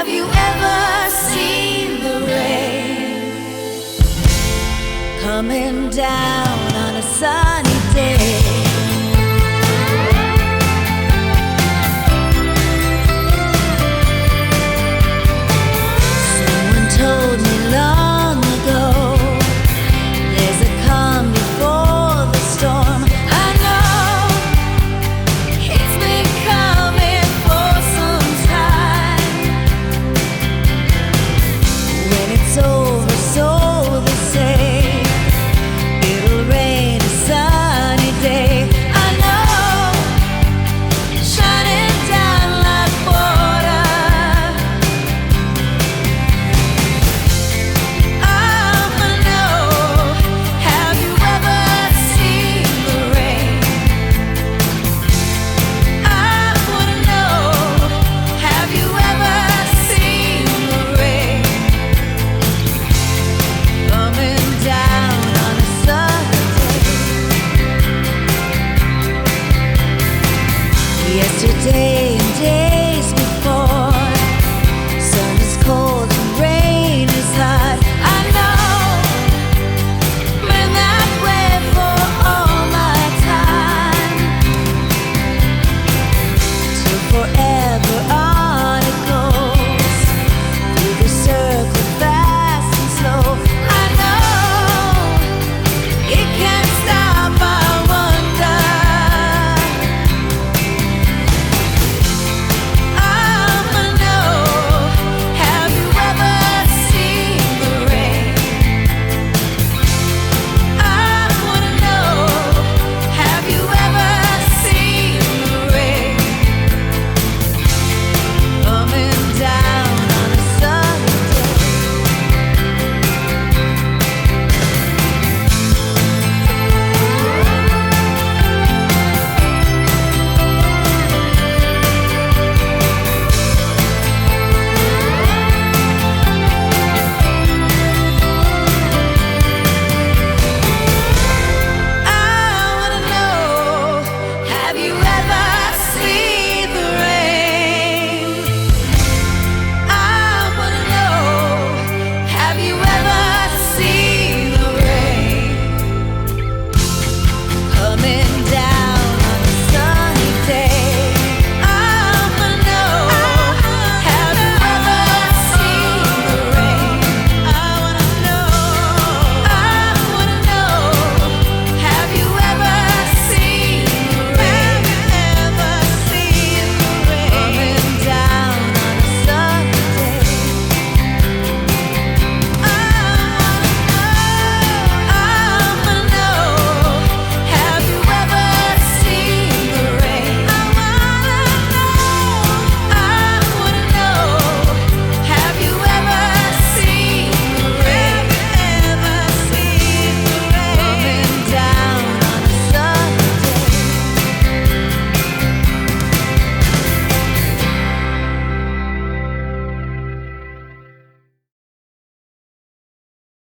Have you ever seen the rain coming down on a sunny day? yesterday and day.